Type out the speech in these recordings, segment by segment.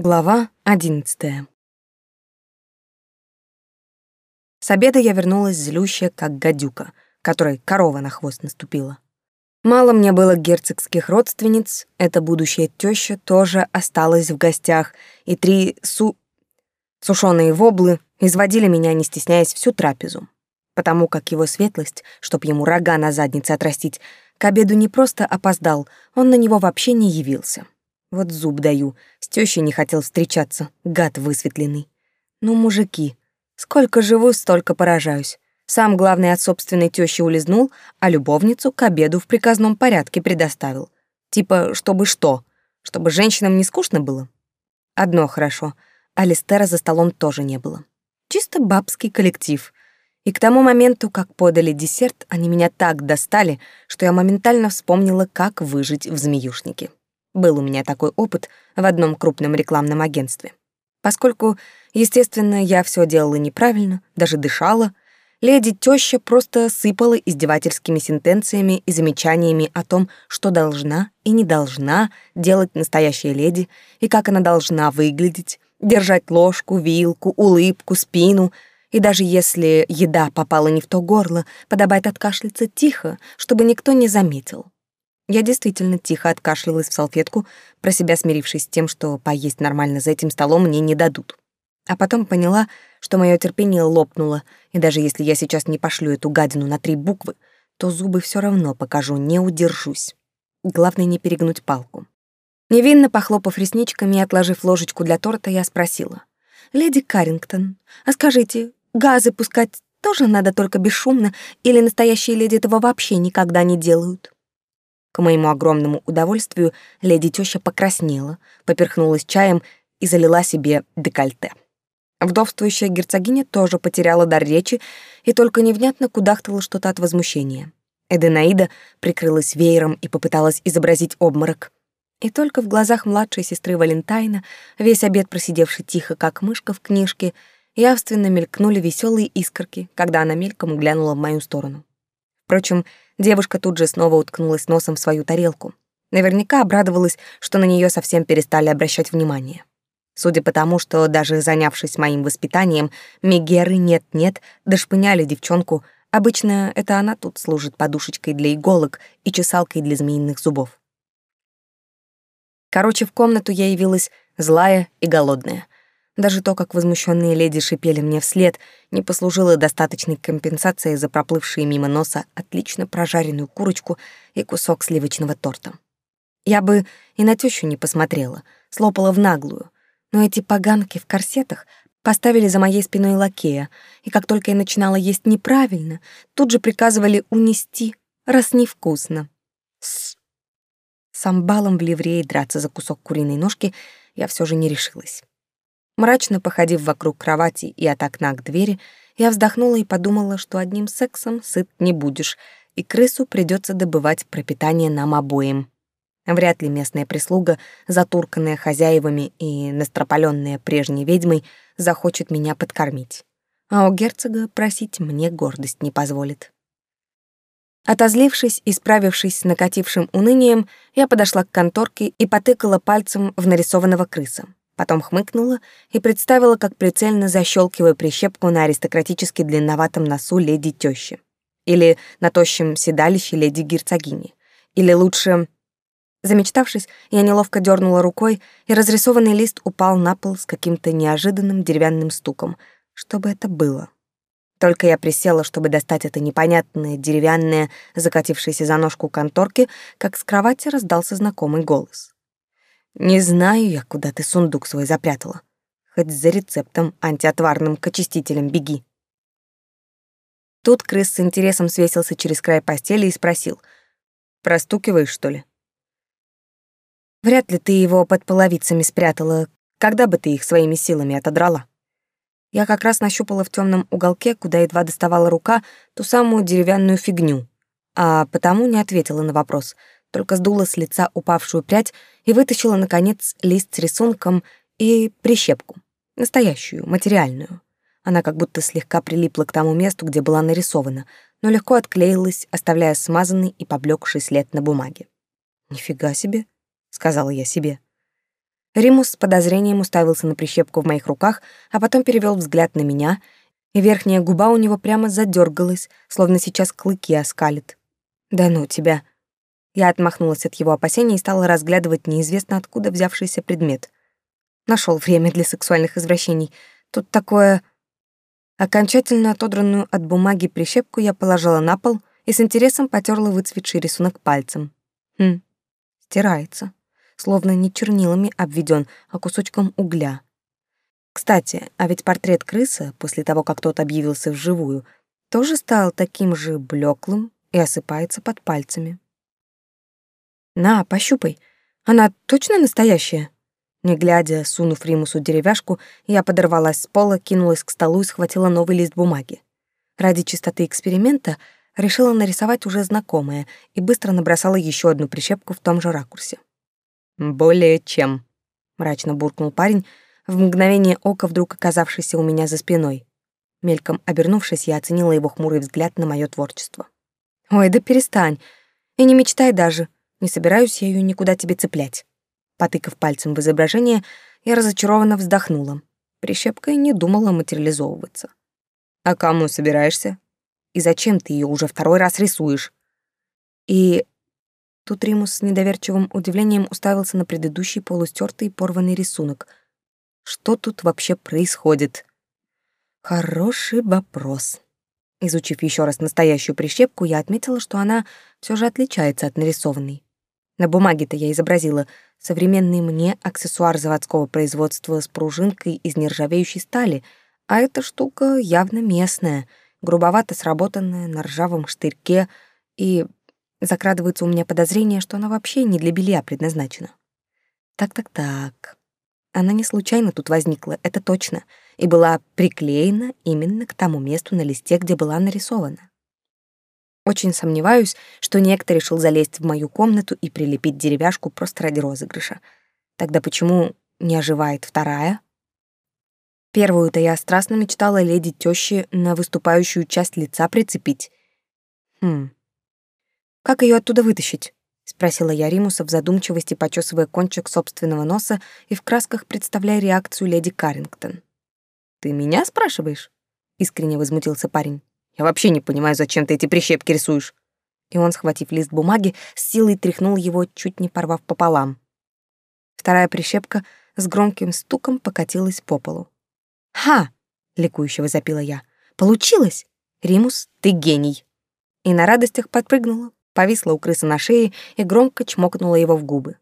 Глава одиннадцатая. С обеда я вернулась злющая, как гадюка, которой корова на хвост наступила. Мало мне было герцогских родственниц, эта будущая теща тоже осталась в гостях, и три су... сушеные воблы изводили меня, не стесняясь, всю трапезу. Потому как его светлость, чтоб ему рога на заднице отрастить, к обеду не просто опоздал, он на него вообще не явился. Вот зуб даю, с тёщей не хотел встречаться, гад высветленный. Ну, мужики, сколько живу, столько поражаюсь. Сам главный от собственной тёщи улизнул, а любовницу к обеду в приказном порядке предоставил. Типа, чтобы что? Чтобы женщинам не скучно было? Одно хорошо, Алистера за столом тоже не было. Чисто бабский коллектив. И к тому моменту, как подали десерт, они меня так достали, что я моментально вспомнила, как выжить в змеюшнике. Был у меня такой опыт в одном крупном рекламном агентстве. Поскольку, естественно, я все делала неправильно, даже дышала, леди теща просто сыпала издевательскими сентенциями и замечаниями о том, что должна и не должна делать настоящая леди и как она должна выглядеть, держать ложку, вилку, улыбку, спину, и даже если еда попала не в то горло, подобает откашляться тихо, чтобы никто не заметил. Я действительно тихо откашлялась в салфетку, про себя смирившись с тем, что поесть нормально за этим столом мне не дадут. А потом поняла, что мое терпение лопнуло, и даже если я сейчас не пошлю эту гадину на три буквы, то зубы все равно покажу, не удержусь. Главное не перегнуть палку. Невинно похлопав ресничками и отложив ложечку для торта, я спросила. «Леди Каррингтон, а скажите, газы пускать тоже надо только бесшумно, или настоящие леди этого вообще никогда не делают?» К моему огромному удовольствию леди тёща покраснела, поперхнулась чаем и залила себе декольте. Вдовствующая герцогиня тоже потеряла дар речи и только невнятно кудахтала что-то от возмущения. Эденаида прикрылась веером и попыталась изобразить обморок. И только в глазах младшей сестры Валентайна, весь обед просидевший тихо, как мышка в книжке, явственно мелькнули веселые искорки, когда она мельком глянула в мою сторону. Впрочем, девушка тут же снова уткнулась носом в свою тарелку. Наверняка обрадовалась, что на нее совсем перестали обращать внимание. Судя по тому, что даже занявшись моим воспитанием, Мегеры нет-нет дошпыняли девчонку, обычно это она тут служит подушечкой для иголок и чесалкой для змеиных зубов. Короче, в комнату я явилась злая и голодная — даже то, как возмущенные леди шипели мне вслед, не послужило достаточной компенсацией за проплывшие мимо носа отлично прожаренную курочку и кусок сливочного торта. Я бы и на тещу не посмотрела, слопала в наглую, но эти поганки в корсетах поставили за моей спиной лакея, и как только я начинала есть неправильно, тут же приказывали унести, раз невкусно. С, с амбалом в ливрее драться за кусок куриной ножки я все же не решилась. Мрачно походив вокруг кровати и от окна к двери, я вздохнула и подумала, что одним сексом сыт не будешь, и крысу придется добывать пропитание нам обоим. Вряд ли местная прислуга, затурканная хозяевами и настропаленная прежней ведьмой, захочет меня подкормить. А у герцога просить мне гордость не позволит. Отозлившись и справившись с накатившим унынием, я подошла к конторке и потыкала пальцем в нарисованного крыса потом хмыкнула и представила, как прицельно защелкиваю прищепку на аристократически длинноватом носу леди тещи. Или на тощем седалище леди герцогини. Или лучше... Замечтавшись, я неловко дернула рукой, и разрисованный лист упал на пол с каким-то неожиданным деревянным стуком. Что бы это было? Только я присела, чтобы достать это непонятное, деревянное, закатившееся за ножку конторки, как с кровати раздался знакомый голос. Не знаю я, куда ты сундук свой запрятала. Хоть за рецептом антиотварным к очистителям беги. Тут крыс с интересом свесился через край постели и спросил. «Простукиваешь, что ли?» «Вряд ли ты его под половицами спрятала. Когда бы ты их своими силами отодрала?» Я как раз нащупала в темном уголке, куда едва доставала рука, ту самую деревянную фигню, а потому не ответила на вопрос — только сдула с лица упавшую прядь и вытащила, наконец, лист с рисунком и прищепку. Настоящую, материальную. Она как будто слегка прилипла к тому месту, где была нарисована, но легко отклеилась, оставляя смазанный и поблекший след на бумаге. «Нифига себе», — сказала я себе. Римус с подозрением уставился на прищепку в моих руках, а потом перевел взгляд на меня, и верхняя губа у него прямо задергалась, словно сейчас клыки оскалит. «Да ну тебя!» Я отмахнулась от его опасений и стала разглядывать неизвестно откуда взявшийся предмет. Нашел время для сексуальных извращений. Тут такое... Окончательно отодранную от бумаги прищепку я положила на пол и с интересом потерла выцветший рисунок пальцем. Хм, стирается. Словно не чернилами обведен, а кусочком угля. Кстати, а ведь портрет крысы, после того, как тот объявился вживую, тоже стал таким же блеклым и осыпается под пальцами. «На, пощупай. Она точно настоящая?» Не глядя, сунув Римусу деревяшку, я подорвалась с пола, кинулась к столу и схватила новый лист бумаги. Ради чистоты эксперимента решила нарисовать уже знакомое и быстро набросала еще одну прищепку в том же ракурсе. «Более чем», — мрачно буркнул парень, в мгновение ока вдруг оказавшийся у меня за спиной. Мельком обернувшись, я оценила его хмурый взгляд на мое творчество. «Ой, да перестань. И не мечтай даже. Не собираюсь я ее никуда тебе цеплять. Потыкав пальцем в изображение, я разочарованно вздохнула. Прищепка и не думала материализовываться. «А кому собираешься? И зачем ты ее уже второй раз рисуешь?» И тут Римус с недоверчивым удивлением уставился на предыдущий полустертый порванный рисунок. «Что тут вообще происходит?» «Хороший вопрос». Изучив еще раз настоящую прищепку, я отметила, что она все же отличается от нарисованной. На бумаге-то я изобразила современный мне аксессуар заводского производства с пружинкой из нержавеющей стали, а эта штука явно местная, грубовато сработанная на ржавом штырьке, и закрадывается у меня подозрение, что она вообще не для белья предназначена. Так-так-так. Она не случайно тут возникла, это точно, и была приклеена именно к тому месту на листе, где была нарисована. Очень сомневаюсь, что некто решил залезть в мою комнату и прилепить деревяшку просто ради розыгрыша. Тогда почему не оживает вторая? Первую-то я страстно мечтала леди тёщи на выступающую часть лица прицепить. Хм. Как ее оттуда вытащить? спросила я Римуса в задумчивости, почесывая кончик собственного носа и в красках представляя реакцию леди Каррингтон. Ты меня спрашиваешь? искренне возмутился парень. Я вообще не понимаю, зачем ты эти прищепки рисуешь. И он, схватив лист бумаги, с силой тряхнул его, чуть не порвав пополам. Вторая прищепка с громким стуком покатилась по полу. «Ха!» — ликующе возопила я. «Получилось! Римус, ты гений!» И на радостях подпрыгнула, повисла у крысы на шее и громко чмокнула его в губы.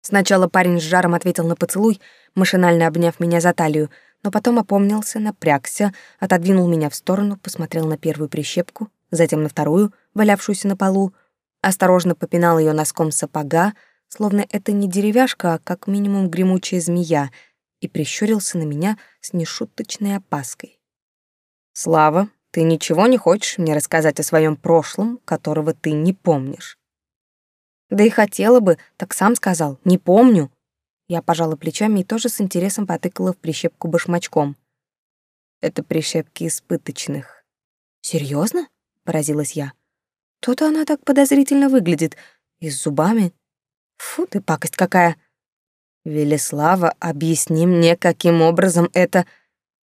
Сначала парень с жаром ответил на поцелуй, машинально обняв меня за талию, но потом опомнился, напрягся, отодвинул меня в сторону, посмотрел на первую прищепку, затем на вторую, валявшуюся на полу, осторожно попинал ее носком сапога, словно это не деревяшка, а как минимум гремучая змея, и прищурился на меня с нешуточной опаской. «Слава, ты ничего не хочешь мне рассказать о своем прошлом, которого ты не помнишь?» «Да и хотела бы, так сам сказал, не помню», я пожала плечами и тоже с интересом потыкала в прищепку башмачком. Это прищепки испыточных. Серьезно? поразилась я. То-то она так подозрительно выглядит. И с зубами. Фу ты, пакость какая. Велеслава, объясни мне, каким образом это...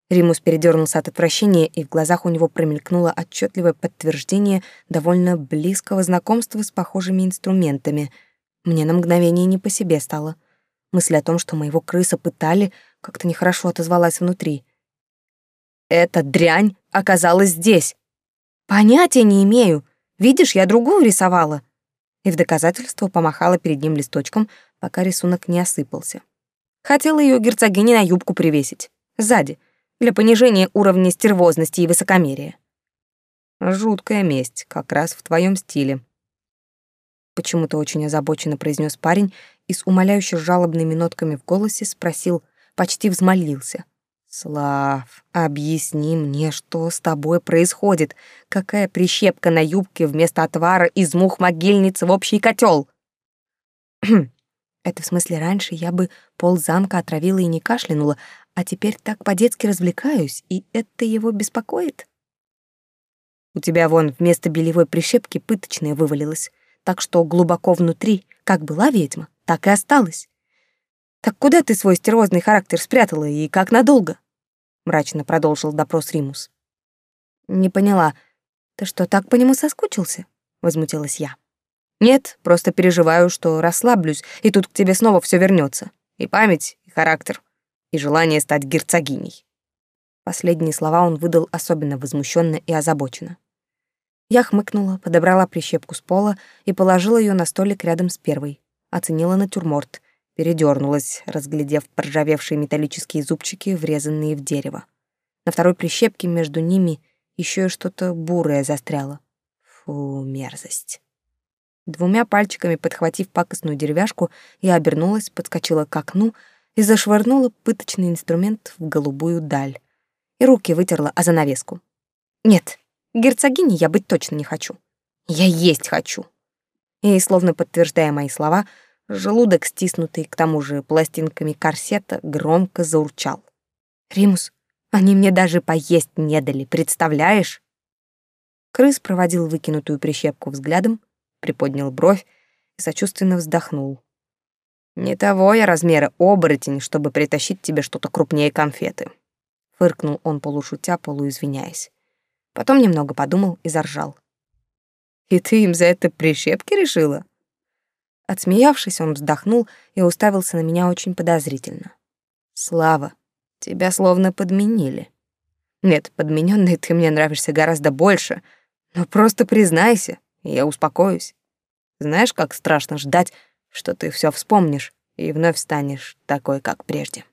Римус передернулся от отвращения, и в глазах у него промелькнуло отчетливое подтверждение довольно близкого знакомства с похожими инструментами. Мне на мгновение не по себе стало. Мысль о том, что моего крыса пытали, как-то нехорошо отозвалась внутри. «Эта дрянь оказалась здесь!» «Понятия не имею. Видишь, я другую рисовала». И в доказательство помахала перед ним листочком, пока рисунок не осыпался. Хотела ее герцогине на юбку привесить. Сзади, для понижения уровня стервозности и высокомерия. Жуткая месть, как раз в твоем стиле, почему-то очень озабоченно произнес парень и с умоляюще жалобными нотками в голосе спросил, почти взмолился. «Слав, объясни мне, что с тобой происходит? Какая прищепка на юбке вместо отвара из мух могильницы в общий котел?» Это в смысле раньше я бы пол замка отравила и не кашлянула, а теперь так по-детски развлекаюсь, и это его беспокоит? У тебя вон вместо белевой прищепки пыточная вывалилась так что глубоко внутри, как была ведьма, так и осталась. Так куда ты свой стервозный характер спрятала и как надолго? Мрачно продолжил допрос Римус. Не поняла. Ты что, так по нему соскучился? Возмутилась я. Нет, просто переживаю, что расслаблюсь, и тут к тебе снова все вернется. И память, и характер, и желание стать герцогиней. Последние слова он выдал особенно возмущенно и озабоченно. Я хмыкнула, подобрала прищепку с пола и положила ее на столик рядом с первой. Оценила натюрморт, передернулась, разглядев поржавевшие металлические зубчики, врезанные в дерево. На второй прищепке между ними еще и что-то бурое застряло. Фу, мерзость. Двумя пальчиками подхватив пакостную деревяшку, я обернулась, подскочила к окну и зашвырнула пыточный инструмент в голубую даль. И руки вытерла о занавеску. Нет, герцогиней я быть точно не хочу. Я есть хочу. И, словно подтверждая мои слова, желудок, стиснутый к тому же пластинками корсета, громко заурчал. «Римус, они мне даже поесть не дали, представляешь?» Крыс проводил выкинутую прищепку взглядом, приподнял бровь и сочувственно вздохнул. «Не того я размера оборотень, чтобы притащить тебе что-то крупнее конфеты», — фыркнул он полушутя, полуизвиняясь. Потом немного подумал и заржал. «И ты им за это прищепки решила?» Отсмеявшись, он вздохнул и уставился на меня очень подозрительно. «Слава, тебя словно подменили». «Нет, подменённый ты мне нравишься гораздо больше, но просто признайся, я успокоюсь. Знаешь, как страшно ждать, что ты все вспомнишь и вновь станешь такой, как прежде.